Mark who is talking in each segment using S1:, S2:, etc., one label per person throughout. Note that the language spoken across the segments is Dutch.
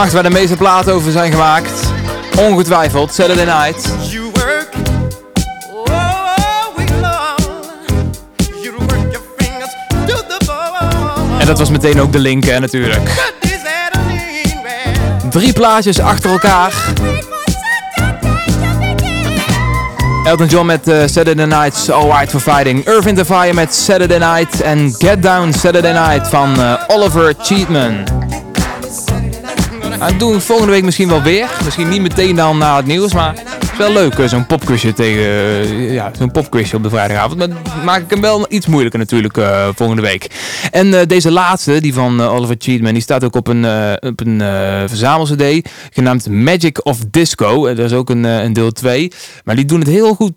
S1: nacht waar de meeste platen over zijn gemaakt. Ongetwijfeld, Saturday Night.
S2: En dat was
S1: meteen ook de link, hè, natuurlijk. Drie plaatjes achter elkaar. Elton John met uh, Saturday Night's Alright for Fighting. Irving the Fire met Saturday Night. En Get Down Saturday Night van uh, Oliver Cheatman. En doen we volgende week misschien wel weer. Misschien niet meteen dan na het nieuws, maar wel leuk eh, zo'n popquizje tegen uh, ja, zo'n popquizje op de vrijdagavond. Maar maak ik hem wel iets moeilijker natuurlijk uh, volgende week. En deze laatste, die van Oliver Cheatman, die staat ook op een, op een genaamd Magic of Disco. dat is ook een, een deel 2. Maar die doen het heel goed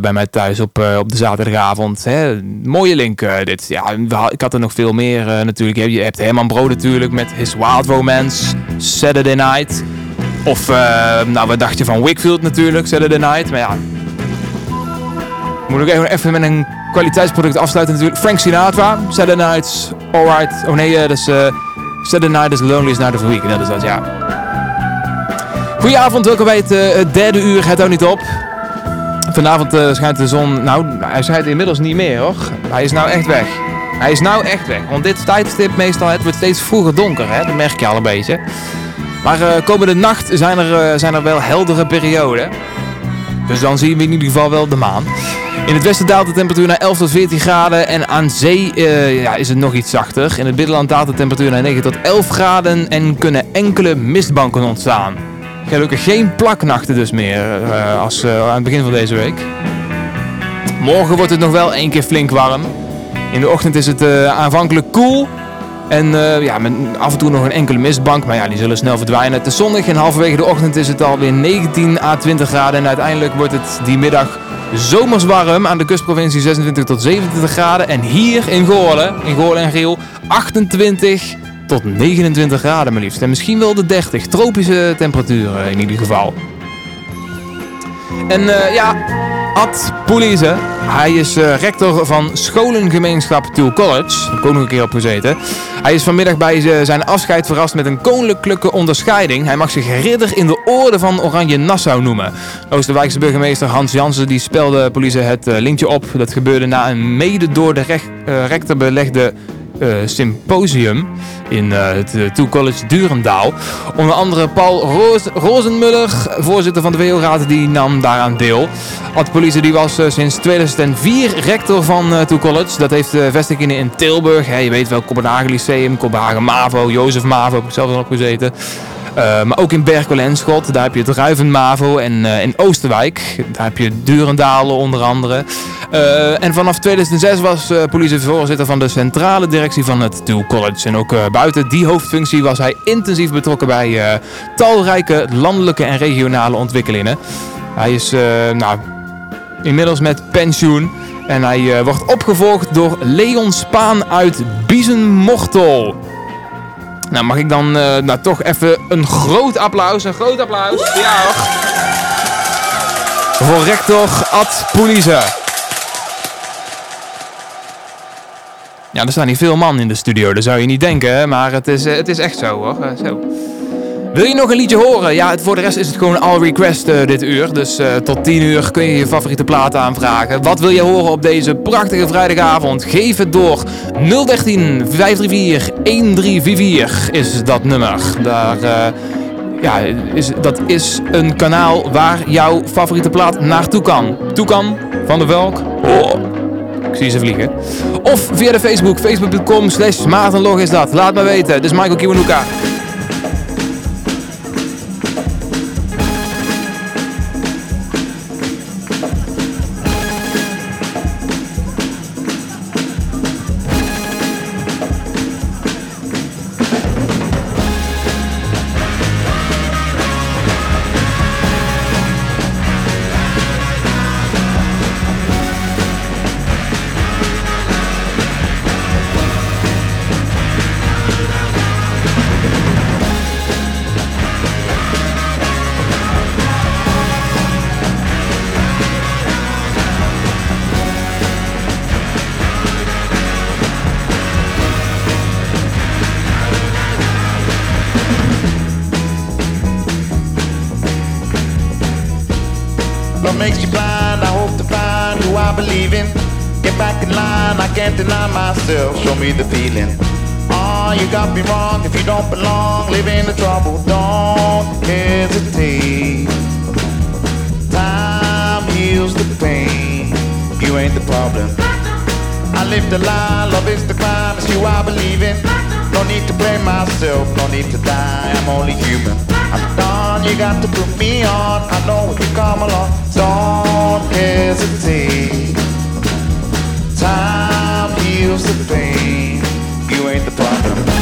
S1: bij mij thuis op, op de zaterdagavond. Hè. Mooie link dit. Ja, ik had er nog veel meer natuurlijk. Je hebt Herman Brood natuurlijk met His Wild Romance. Saturday Night. Of, uh, nou, wat dacht je van Wickfield natuurlijk, Saturday Night. Maar ja, moet ik even, even met een kwaliteitsproduct afsluiten natuurlijk. Frank Sinatra, Saturday Night, Alright. Oh nee, uh, dat is uh, Saturday Night is the Loneliest Night of the Week. Dat is dat, ja. Goedenavond, welkom bij het, derde uur. Het houdt niet op. Vanavond schijnt de zon, nou, hij schijnt inmiddels niet meer hoor. Hij is nou echt weg. Hij is nou echt weg. Want dit tijdstip meestal, het wordt steeds vroeger donker, hè? dat merk je al een beetje. Maar uh, komende nacht zijn er, uh, zijn er wel heldere perioden. Dus dan zien we in ieder geval wel de maan. In het westen daalt de temperatuur naar 11 tot 14 graden en aan zee uh, ja, is het nog iets zachter. In het binnenland daalt de temperatuur naar 9 tot 11 graden en kunnen enkele mistbanken ontstaan. Gelukkig geen plaknachten dus meer als aan het begin van deze week. Morgen wordt het nog wel één keer flink warm. In de ochtend is het aanvankelijk koel. En uh, ja, met af en toe nog een enkele mistbank, maar ja, die zullen snel verdwijnen. Het is zonnig en halverwege de ochtend is het alweer 19 à 20 graden. En uiteindelijk wordt het die middag zomers warm aan de kustprovincie 26 tot 27 graden. En hier in Goorlen, in Goorlen en Geel, 28 tot 29 graden maar liefst. En misschien wel de 30, tropische temperaturen in ieder geval. En uh, ja, Ad Polize. Hij is uh, rector van scholengemeenschap Tool College. Daar heb ik een keer op gezeten. Hij is vanmiddag bij zijn afscheid verrast met een koninklijke onderscheiding. Hij mag zich ridder in de orde van Oranje Nassau noemen. Oosterwijkse burgemeester Hans Jansen die spelde Polize het uh, linkje op. Dat gebeurde na een mede door de recht, uh, rector belegde symposium in het uh, College Durendaal. Onder andere Paul Roos Rozenmuller, voorzitter van de WO-raad, die nam daaraan deel. Ad Police die was sinds 2004 rector van uh, College. Dat heeft vestigingen in Tilburg. je weet wel, Kopenhagen Lyceum, Kopenhagen MAVO, Jozef MAVO, heb ik zelf nog gezeten. Uh, maar ook in Berkel en Schot, daar heb je het. En uh, in Oosterwijk, daar heb je Durendalen onder andere. Uh, en vanaf 2006 was politievoorzitter van de centrale directie van het Dual College. En ook buiten die hoofdfunctie was hij intensief betrokken bij talrijke landelijke en regionale ontwikkelingen. Hij is nou, inmiddels met pensioen. En hij wordt opgevolgd door Leon Spaan uit Biezenmortel. Nou, mag ik dan uh, nou, toch even een groot applaus. Een groot applaus. Ja hoor. Voor rector Ad Polize. Ja, er staan niet veel man in de studio, dat zou je niet denken, maar het is, eh, het is echt zo hoor. Eh, zo. Wil je nog een liedje horen? Ja, voor de rest is het gewoon all request uh, dit uur. Dus uh, tot 10 uur kun je je favoriete platen aanvragen. Wat wil je horen op deze prachtige vrijdagavond? Geef het door. 013 534 1344 is dat nummer. Daar, uh, ja, is, dat is een kanaal waar jouw favoriete plaat naartoe kan. Toe kan van de Velk. Oh. Ik zie ze vliegen. Of via de Facebook, facebook.com slash Maartenlog is dat. Laat me weten. Dit is Michael Kiwanuka.
S3: Believing. Get back in line, I can't deny myself. Show me the feeling. Ah, oh, you got me wrong if you don't belong. Live in the trouble, don't hesitate. Time heals the pain. You ain't the problem. I live the lie, love is the crime. It's you I believe in. No need to blame myself, no need to die. I'm only human you got to put me on. I know it you come along. Don't hesitate. Time heals the pain. You ain't the problem.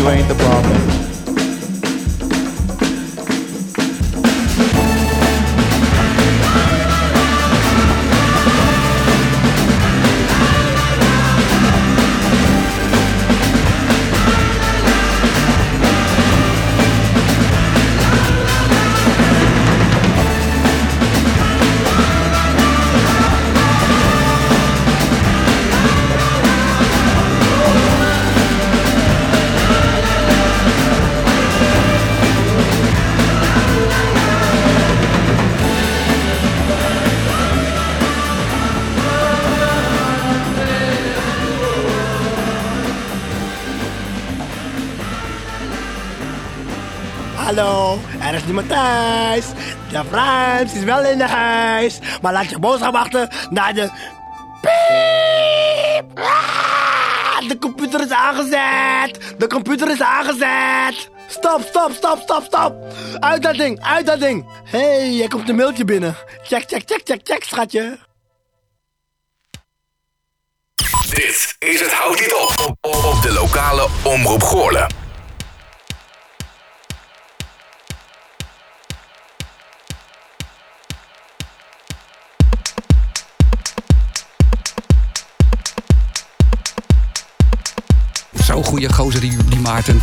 S3: you ain't the problem.
S4: Thuis. De Frans is wel in de huis. Maar laat je boodschap wachten naar de... Piep! Ah, de computer is aangezet. De computer is aangezet. Stop, stop, stop, stop, stop. Uit dat ding, uit dat ding. Hé, hey, er komt een mailtje binnen. Check, check, check, check, check, schatje.
S5: Dit is het Houd Dit Op op de lokale Omroep Goorlen.
S6: Goede gozer die, die Maarten.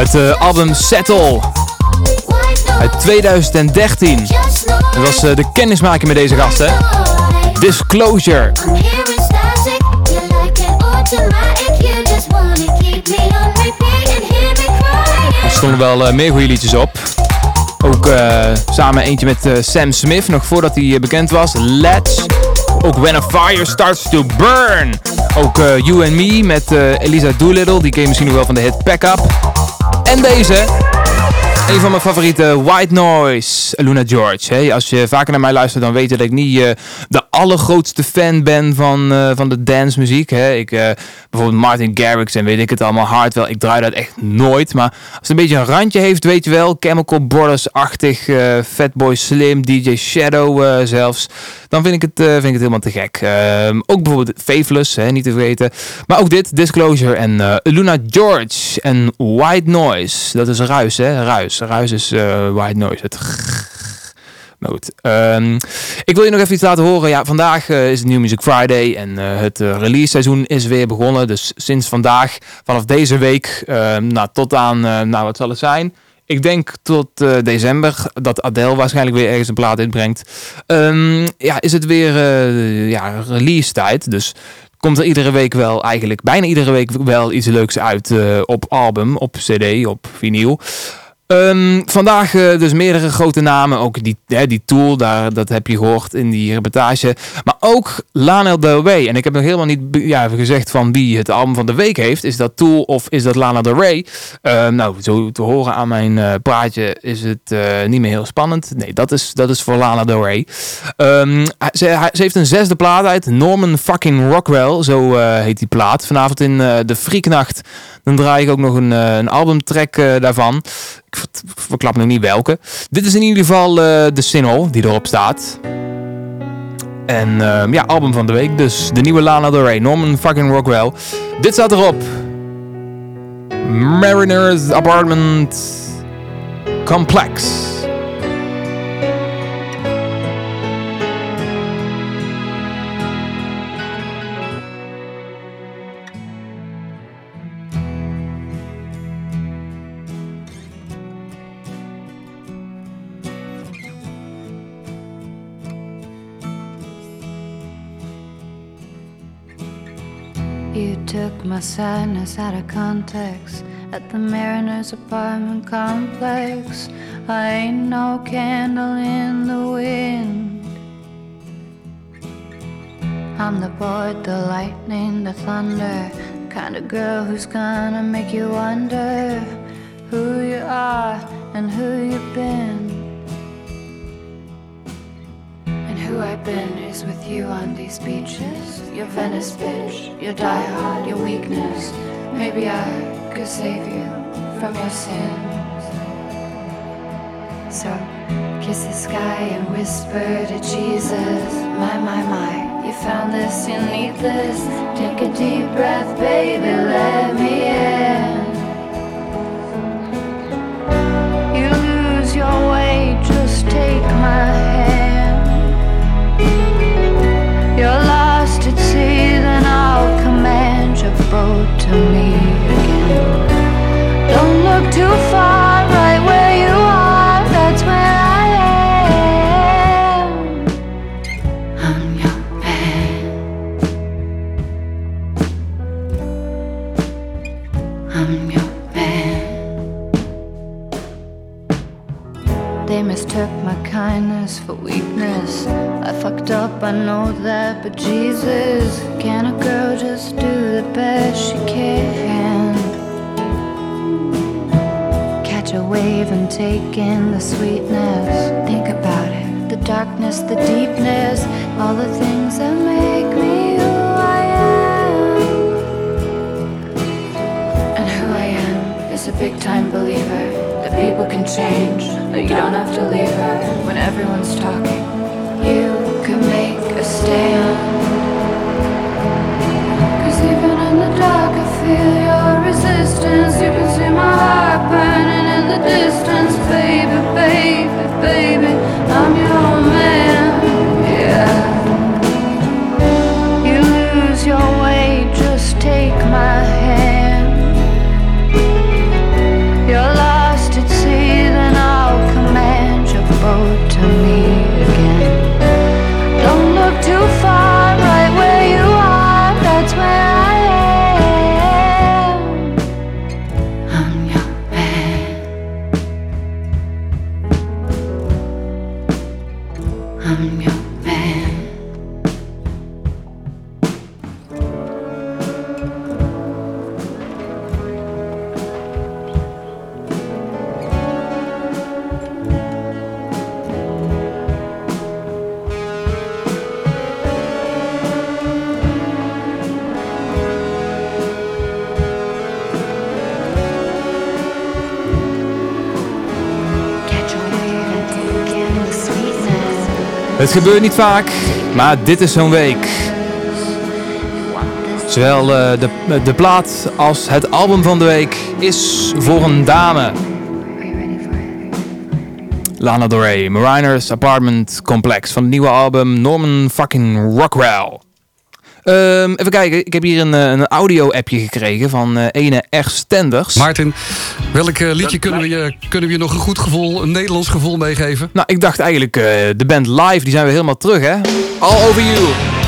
S1: Het uh, album Settle
S7: uit
S1: 2013.
S7: Dat was
S1: uh, de kennismaking met deze gasten. Disclosure.
S7: Er stonden
S1: wel uh, meer goede liedjes op. Ook samen eentje met Sam Smith, nog voordat hij bekend was. Let's. Ook When a Fire Starts to Burn. Ook You and Me met Elisa Doolittle. Die ken je misschien nog wel van de hit Pack Up. En deze. Een van mijn favoriete White Noise, Luna George. Hey, als je vaker naar mij luistert, dan weet je dat ik niet uh, de allergrootste fan ben van, uh, van de dancemuziek. Ik, uh, bijvoorbeeld Martin Garrix en weet ik het allemaal hard wel. Ik draai dat echt nooit. Maar als het een beetje een randje heeft, weet je wel. Chemical Brothers-achtig, Fatboy Slim, DJ Shadow zelfs. Dan vind ik het, vind ik het helemaal te gek. Ehm, ook bijvoorbeeld Faithless, hè, niet te vergeten. Maar ook dit, Disclosure en Luna George en White Noise. Dat is ruis, hè? Ruis. Ruis is uh, white noise. Het goed. Um, ik wil je nog even iets laten horen. Ja, vandaag is het New Music Friday en het release seizoen is weer begonnen. Dus sinds vandaag, vanaf deze week, ehm, nou, tot aan, nou wat zal het zijn? Ik denk tot december dat Adele waarschijnlijk weer ergens een plaat inbrengt. Um, ja, is het weer ja, release tijd. Dus komt er iedere week wel eigenlijk, bijna iedere week wel iets leuks uit op album, op cd, op vinyl. Um, vandaag uh, dus meerdere grote namen. Ook die, hè, die Tool, daar, dat heb je gehoord in die reportage. Maar ook Lana Del Rey. En ik heb nog helemaal niet ja, gezegd van wie het album van de week heeft. Is dat Tool of is dat Lana Del Rey? Um, nou, zo te horen aan mijn uh, praatje is het uh, niet meer heel spannend. Nee, dat is, dat is voor Lana Del Rey. Um, ze, ze, heeft een zesde plaat uit. Norman fucking Rockwell, zo heet die plaat. Vanavond in de Frieknacht dan draai ik ook nog een, een albumtrack daarvan. Ik verklap nog niet welke. Dit is in ieder geval uh, de single die erop staat. En uh, ja, album van de week. Dus de nieuwe Lana Del Rey, Norman fucking Rockwell. Dit staat erop. Mariners Apartment Complex.
S8: My sadness out of context at the Mariners apartment complex. I ain't no candle in the wind. I'm the board, the lightning, the thunder, kind of girl who's gonna make you wonder who you are and who you've been. Who I've been is with you on these beaches. Your Venice bitch, your diehard, your weakness. Maybe I could save you from your sins. So kiss the sky and whisper to Jesus. My, my, my, you found this, you need this. Take a deep breath, baby, let me in. For weakness. I fucked up, I know that, but Jesus, can a girl just do the best she can? Catch a wave and take in the sweetness. Think about it the darkness, the deepness, all the things that make me who I am. And who I am is a big time believer that people can change, but you don't have to leave her when everyone's talking. You can make a stand. Cause even in the dark, I feel your resistance. You can see my heart burning in the distance, baby, baby, baby. I'm your man,
S1: Het gebeurt niet vaak, maar dit is zo'n week. Zowel eh, de, de plaat als het album van de week is voor een dame. Lana Del Rey, Mariners Apartment Complex van het nieuwe album Norman fucking Rockwell. Ehm, even kijken, ik heb hier een, eh, een audio-appje gekregen van eh, ene R. Stenders.
S9: Maarten, welk eh, liedje kunnen we, je, kunnen we je nog een goed gevoel, een Nederlands gevoel meegeven?
S1: Nou, ik dacht eigenlijk, uh, de band Live, die zijn we helemaal terug, hè? All over you.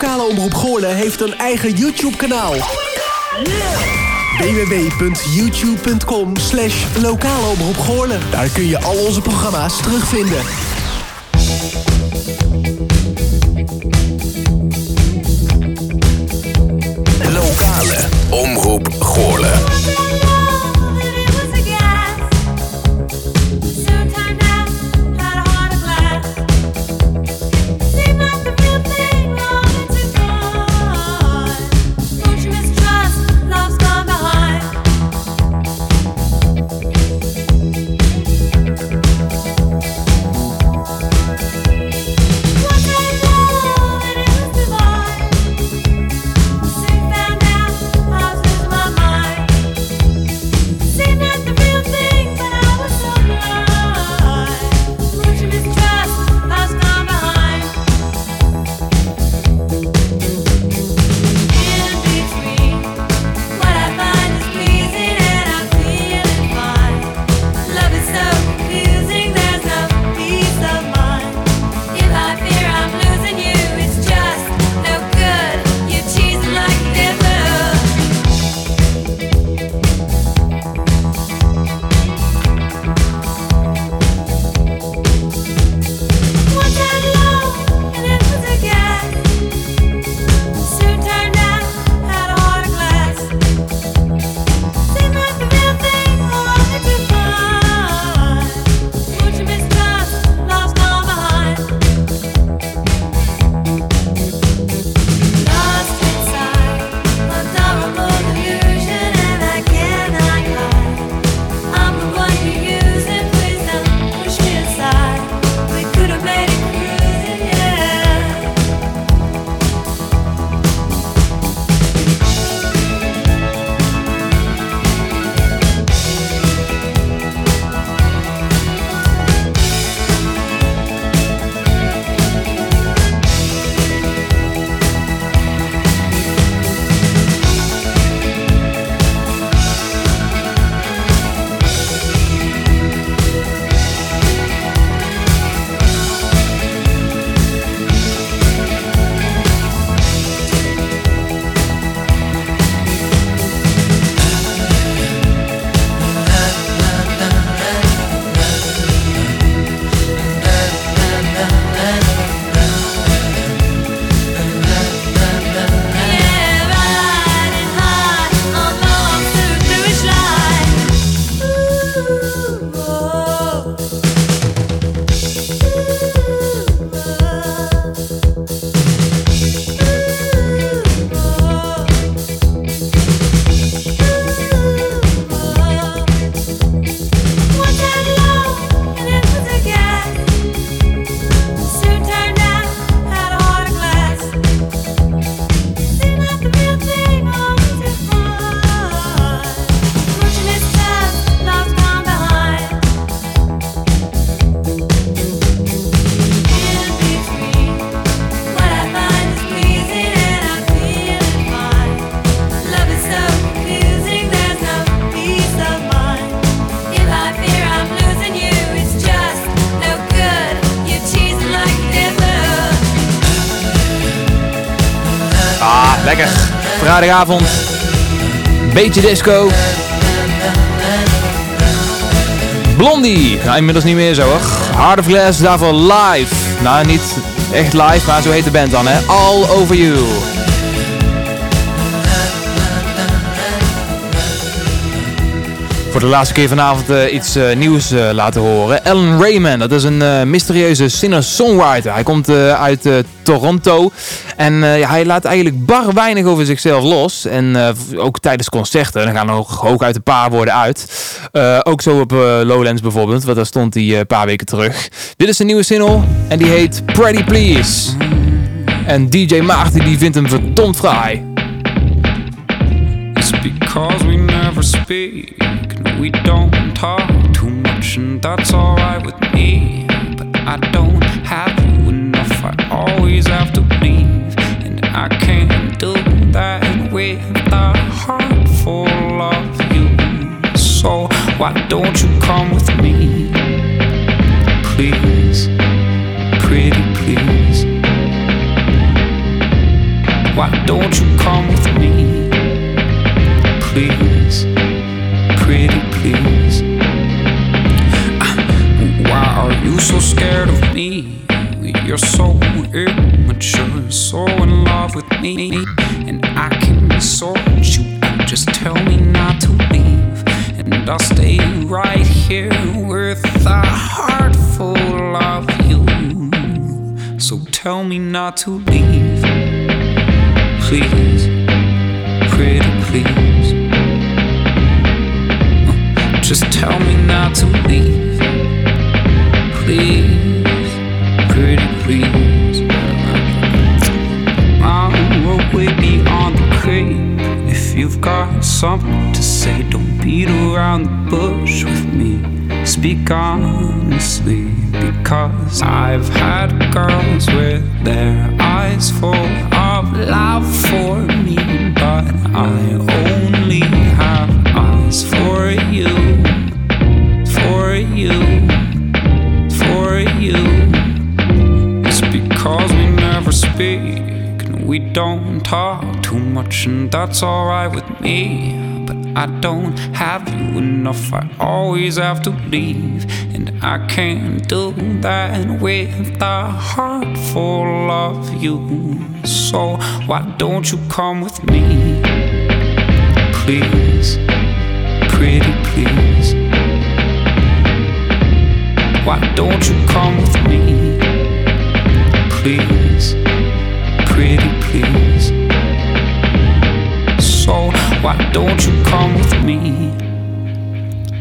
S10: lokale omroep Goorlen heeft een eigen YouTube-kanaal. Www.youtube.com slash lokale omroep Daar kun je al onze programma's terugvinden.
S5: Lokale omroep Goorlen.
S1: Vrijdagavond. Beetje disco. Blondie. Nou, inmiddels niet meer zo hoor. Heart of Glass daarvoor live. Nou, niet echt live, maar zo heet de band dan hè. All Over You. Voor de laatste keer vanavond eh, iets eh, nieuws eh, laten horen. Alan Rayman, dat is een mysterieuze singer-songwriter. Hij komt uit Toronto. En hij laat eigenlijk bar weinig over zichzelf los. En ook tijdens concerten, dan gaan er nog hooguit een paar woorden uit. Ook zo op Lowlands bijvoorbeeld, want daar stond hij een paar weken terug. Dit is een nieuwe single en die heet Pretty Please. En DJ Maarten die vindt hem verdomd fraai.
S11: It's because we never speak we don't talk too much, and that's alright with me. But I don't have you enough, I always have to leave, and I can't do that with a heart full of you. So why don't you come with me, please, pretty please? Why don't you come with me? please, pretty please. Ah, Why are you so scared of me? You're so immature, so in love with me, and I can sort you out. Just tell me not to leave, and I'll stay right here with a heart full of you. So tell me not to leave, please, pretty please. Just tell me not to leave. Please, pretty please. I'm way beyond the crate. If you've got something to say, don't beat around the bush with me. Speak honestly, because I've had girls with their eyes full of love for me, but I only have eyes for you, for you, for you. It's because we never speak and we don't talk too much, and that's alright with me. But I don't have you enough, I always have to leave, and I can't do that with a heart full of you. So why don't you come with me, please, pretty please? Why don't you come with me? Please, pretty please. So why don't you come with me?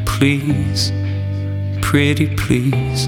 S11: Please, pretty please.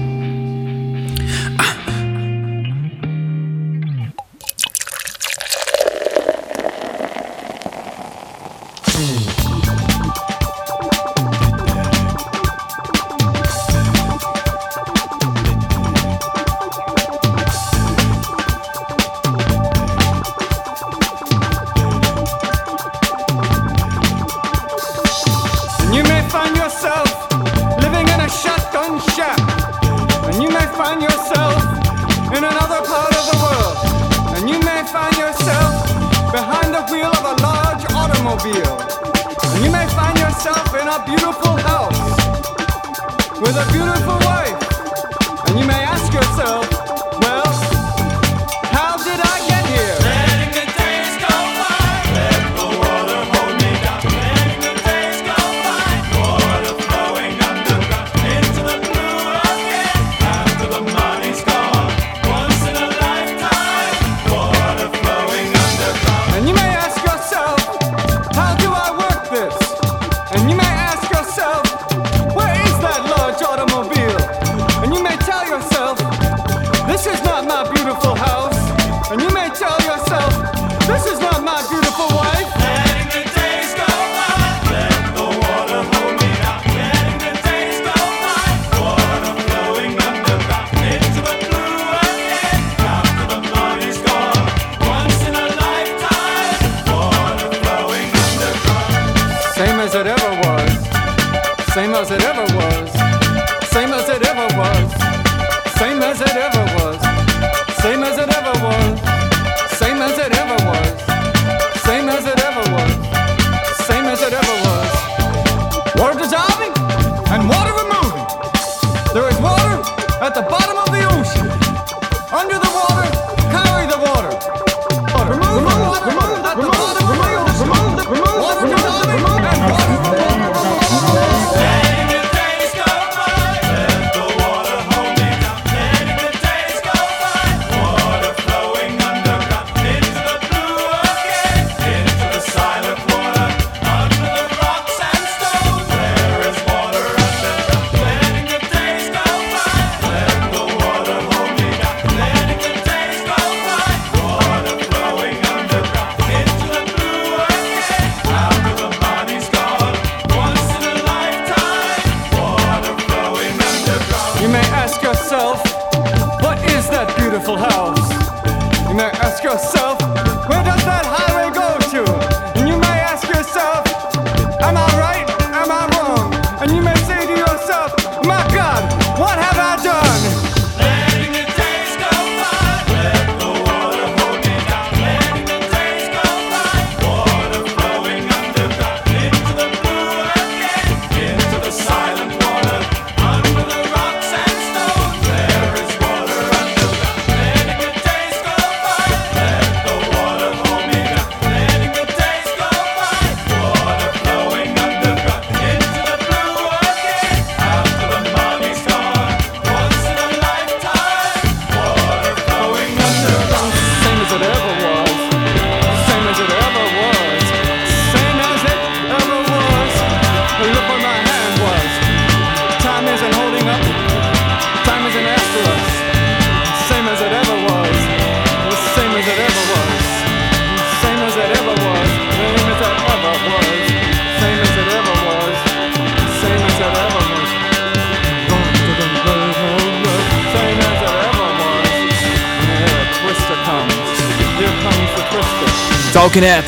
S1: Ever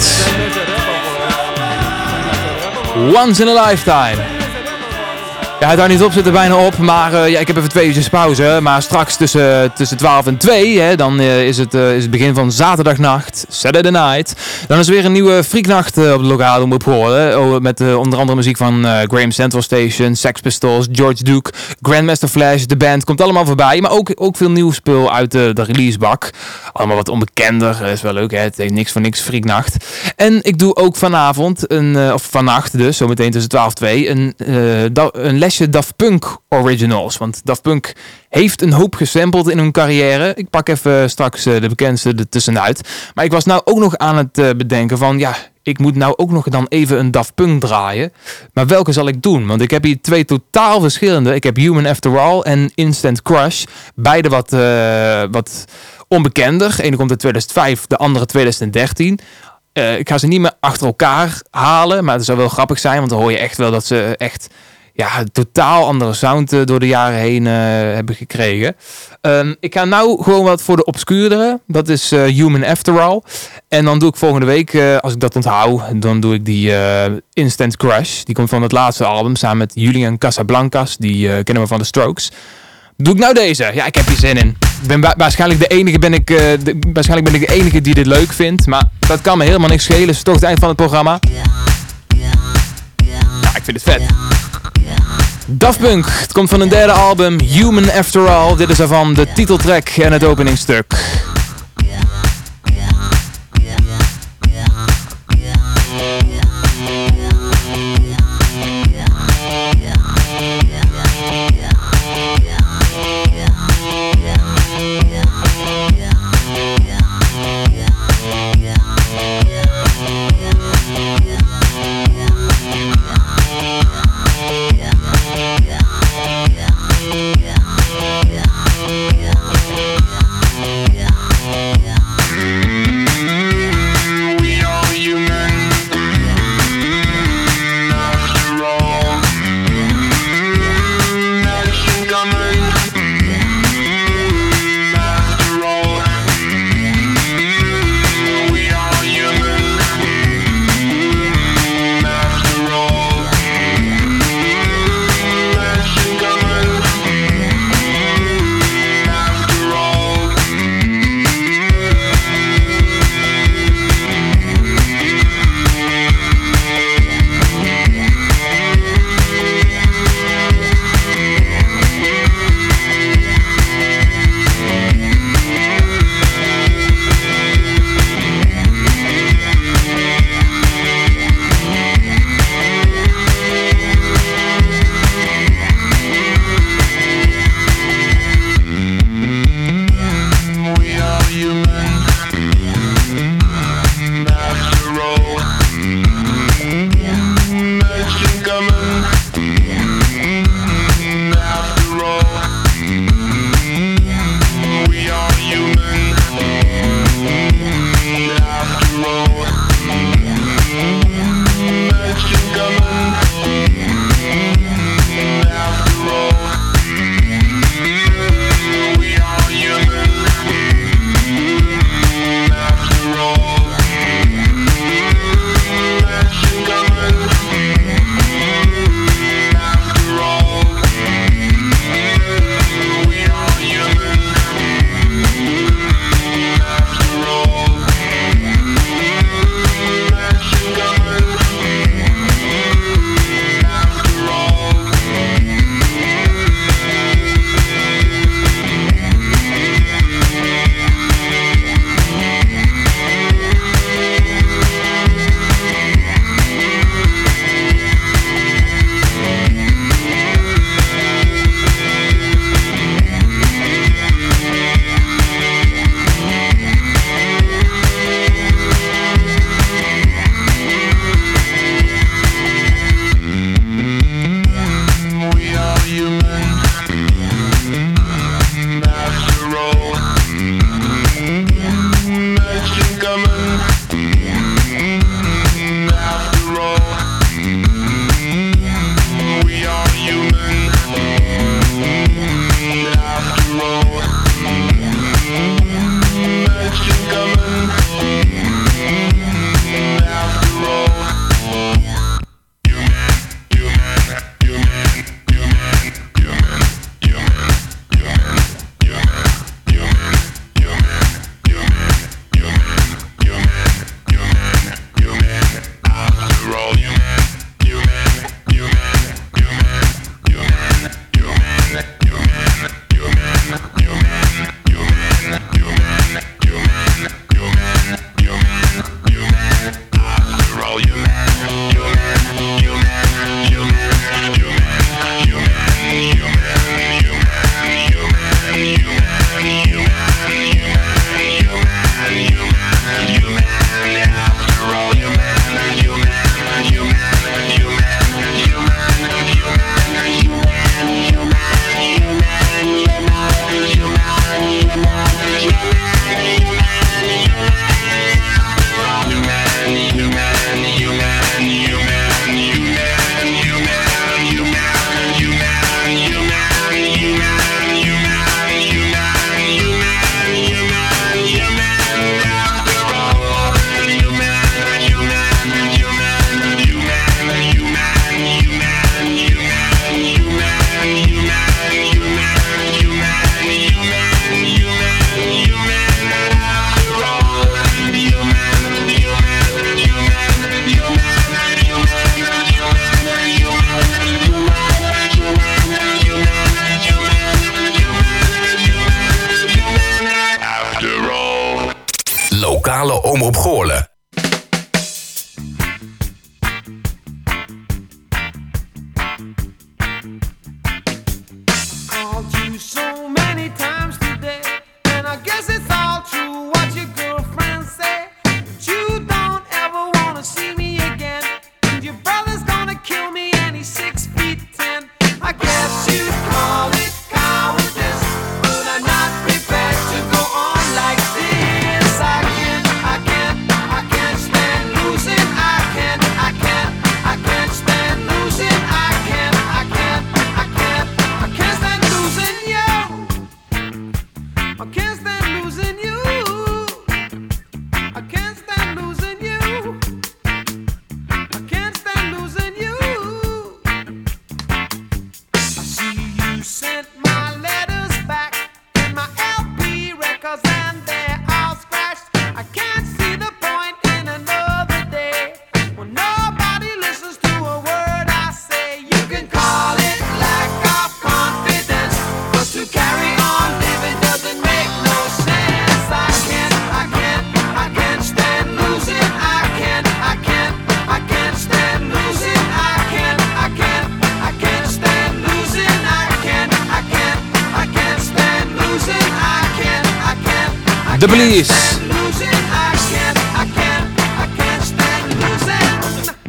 S12: was.
S1: Once in a lifetime. Ja, het houdt niet op, zit er bijna op. Maar eh, ja, ik heb even twee uurtjes pauze. Maar straks tussen, tussen 12 en 2, hè, dan eh, is, het, eh, is het begin van zaterdagnacht, Saturday night. Dan is er weer een nieuwe freaknacht eh, op de lokale omroep geworden. Oh, met eh, onder andere muziek van eh, Graham Central Station, Sex Pistols, George Duke, Grandmaster Flash, de band. Komt allemaal voorbij. Maar ook, ook veel nieuw spul uit de, releasebak. Allemaal wat onbekender. is wel leuk, hè? Het heeft niks voor niks freaknacht. En ik doe ook vanavond, een, eh, of vannacht dus, zometeen tussen 12 en 2, een, eh, een Daft Punk originals. Want Daft Punk heeft een hoop gesampled in hun carrière. Ik pak even straks eh, de bekendste er tussenuit. Maar ik was nou ook nog aan het eh, bedenken van, ja, ik moet nou ook nog dan even een Daft Punk draaien. Maar welke zal ik doen? Want ik heb hier twee totaal verschillende. Ik heb Human After All en Instant Crush. Beide wat, eh, wat onbekender. De ene komt uit 2005, de andere 2013. Eh, ik ga ze niet meer achter elkaar halen, maar het zou wel grappig zijn, want dan hoor je echt wel dat ze echt ja, totaal andere sound eh, door de jaren heen eh, hebben gekregen. Ehm, ik ga nou gewoon wat voor de obscuurdere. Dat is eh, Human After All. En dan doe ik volgende week, als ik dat onthoud, dan doe ik die Instant Crush. Die komt van het laatste album samen met Julian Casablancas. Die kennen we van de Strokes. Doe ik nou deze? Ja, ik heb hier zin in. Ben wa- waarschijnlijk de enige ben ik, de- waarschijnlijk ben ik de enige die dit leuk vindt, maar dat kan me helemaal niks schelen. Het is toch het eind van het programma. Ja, ik vind het vet. Daft Punk, het komt van een derde album, Human After All. Dit is ervan de titeltrack en het openingstuk.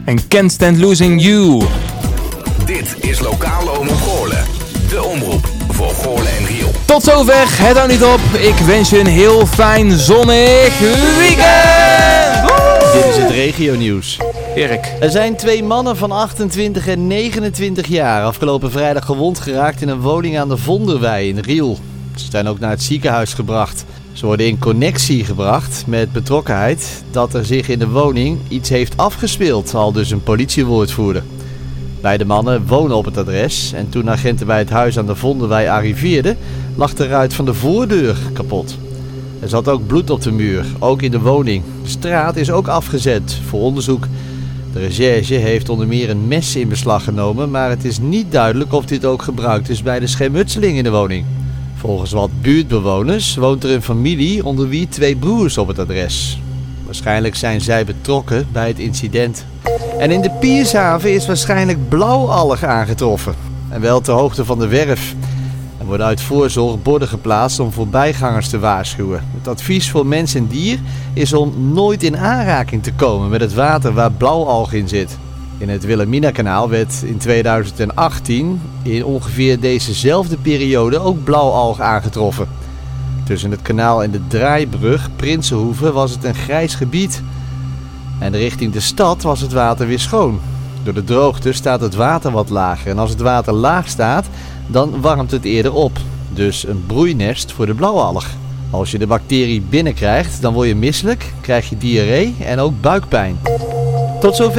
S1: En Can't Stand Losing You.
S5: Dit is lokale Omroep Goorlen. De omroep voor Goorlen en Riel.
S1: Tot zover, het houdt niet op. Ik wens je een heel fijn zonnig weekend. Dit is het
S13: regionieuws.
S1: Erik.
S13: Er zijn twee mannen van 28 en 29 jaar afgelopen vrijdag gewond geraakt in een woning aan de Vonderwei in Riel. Ze zijn ook naar het ziekenhuis gebracht. Ze worden in connectie gebracht met betrokkenheid dat er zich in de woning iets heeft afgespeeld, al dus een politiewoordvoerder. Beide mannen wonen op het adres en toen agenten bij het huis aan de Vonderwei arriveerden, lag de ruit van de voordeur kapot. Er zat ook bloed op de muur, ook in de woning. De straat is ook afgezet voor onderzoek. De recherche heeft onder meer een mes in beslag genomen, maar het is niet duidelijk of dit ook gebruikt is bij de schermutseling in de woning. Volgens wat buurtbewoners woont er een familie onder wie twee broers op het adres. Waarschijnlijk zijn zij betrokken bij het incident. En in de Piershaven is waarschijnlijk blauwalg aangetroffen. En wel ter hoogte van de werf. Er worden uit voorzorg borden geplaatst om voorbijgangers te waarschuwen. Het advies voor mens en dier is om nooit in aanraking te komen met het water waar blauwalg in zit. In het Wilhelmina-kanaal werd in 2018 in ongeveer dezezelfde periode ook blauwalg aangetroffen. Tussen het kanaal en de draaibrug Prinsenhoeve was het een grijs gebied. En richting de stad was het water weer schoon. Door de droogte staat het water wat lager. En als het water laag staat, dan warmt het eerder op. Dus een broeinest voor de blauwalg. Als je de bacterie binnenkrijgt, dan word je misselijk, krijg je diarree en ook buikpijn. Tot zover